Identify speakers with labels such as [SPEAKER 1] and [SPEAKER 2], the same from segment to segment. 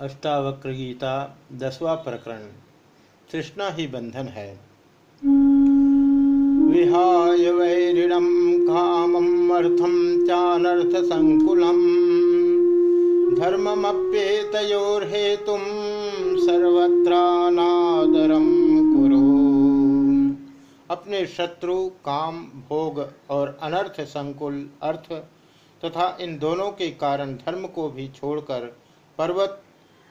[SPEAKER 1] अष्टावक्र गीता दसवा प्रकरण। तृष्णा ही बंधन है। विहाय वैरिणम कामम अर्थम चानर्थ संकुलम धर्ममप्येतयोर्हेतुम सर्वत्रानादरम कुरु। अपने शत्रु, काम, भोग और अनर्थ संकुल, अर्थ तथा इन दोनों के कारण धर्म को भी छोड़कर पर्वत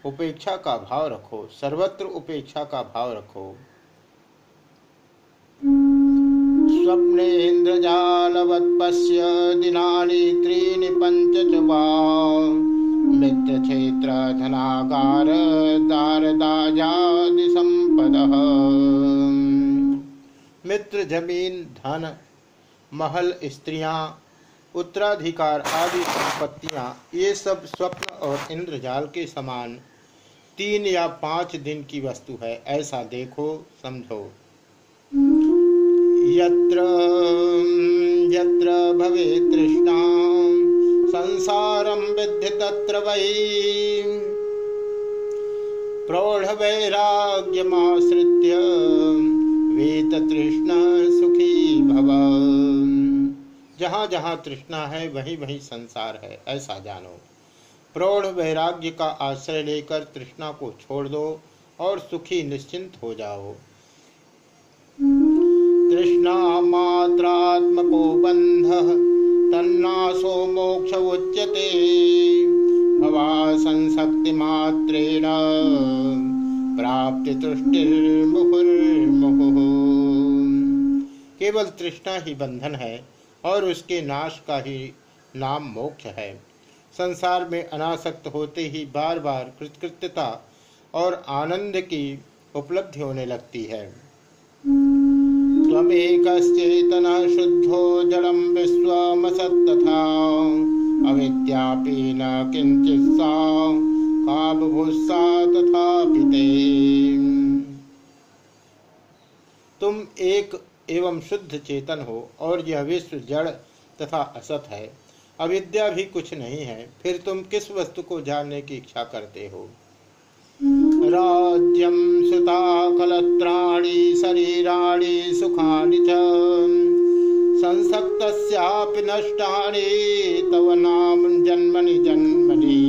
[SPEAKER 1] उपेक्षा का भाव रखो, सर्वत्र उपेक्षा का भाव रखो। स्वप्नेन्द्रजालवत् पश्य दिनानि त्रीणि पञ्च च वा मित्रक्षेत्र धनागार दारदाजादि सम्पदः मित्र ज़मीन, धन, महल, स्त्रियाँ, उत्तराधिकार आदि संपत्तियाँ, ये सब स्वप्न और इंद्रजाल के समान तीन या पाँच दिन की वस्तु है, ऐसा देखो, समझो। यत्र यत्र भवे तृष्णा संसारम विद्धि तत्र वै। प्रौढ़ वैराग्यमाश्रित्य वेत तृष्णा सुखी भव। जहाँ जहाँ तृष्णा है, वहीं वहीं संसार है, ऐसा जानो। प्रौढ़ वैराग्य का आश्रय लेकर तृष्णा को छोड़ दो और सुखी निश्चिंत हो जाओ। तृष्णा मात्रात्मको बंध तन्नाशो मोक्ष उच्यते। भवा संशक्ति मात्रेण प्राप्ति तुष्टिर्मुहुर्मुहुः केवल तृष्णा ही बंधन है और उसके नाश का ही नाम मोक्ष है। संसार में अनासक्त होते ही बार बार कृतकृत्यता और आनंद की उपलब्धि होने लगती है। त्वमेकश्चेतन शुद्धो जड़म विश्वमसत्तथा, अविद्यापि न किंचित सा तथा तुम एक एवं शुद्ध चेतन हो और यह विश्व जड़ तथा असत है। अविद्या भी कुछ नहीं है, फिर तुम किस वस्तु को जानने की इच्छा करते हो? राज्यम सुता कलत्राणी शरीराणी सुखानि च। तव नाम जन्मनि जन्मनि।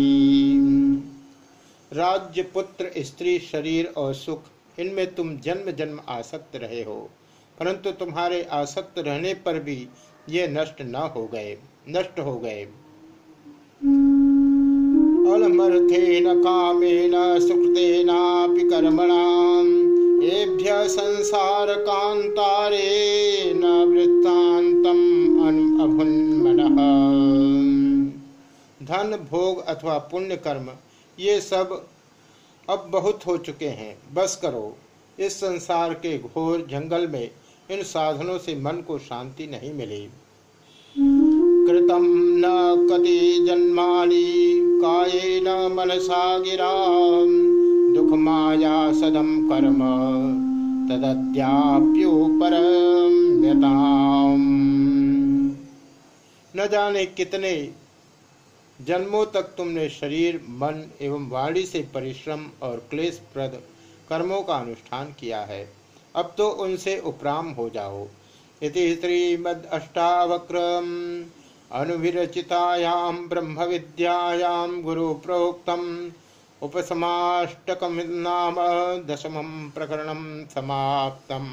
[SPEAKER 1] राज्य पुत्र स्त्री, शरीर और सुख, इनमें तुम जन्म जन्म आसक्त रहे हो, परंतु तुम्हारे आसक्त रहने पर भी ये नष्ट न हो गए। नष्ट हो गए। अलमर्थेन कामेन कर्मणाम्। एभ्य संसार कांतारे न वृत्तांतम अभुन्मनः। धन, भोग अथवा पुण्य कर्म, ये सब अब बहुत हो चुके हैं। बस करो, इस संसार के घोर जंगल में इन साधनों से मन को शांति नहीं मिली। कृतम न कति जन्मानि, कायेन मनसा गिरा। दुख माया सदम कर्म तदद्याप्योपरम्यताम् न जाने कितने जन्मों तक तुमने शरीर, मन एवं वाणी से परिश्रम और क्लेश प्रद कर्मों का अनुष्ठान किया है। अब तो उनसे उपराम हो जाओ। इति श्रीमद अष्टावक्रम। अनुविरचितायां ब्रह्म विद्यायां गुरु प्रोक्तम् उपसमाष्टकं नाम दशमं प्रकरणं समाप्तम्।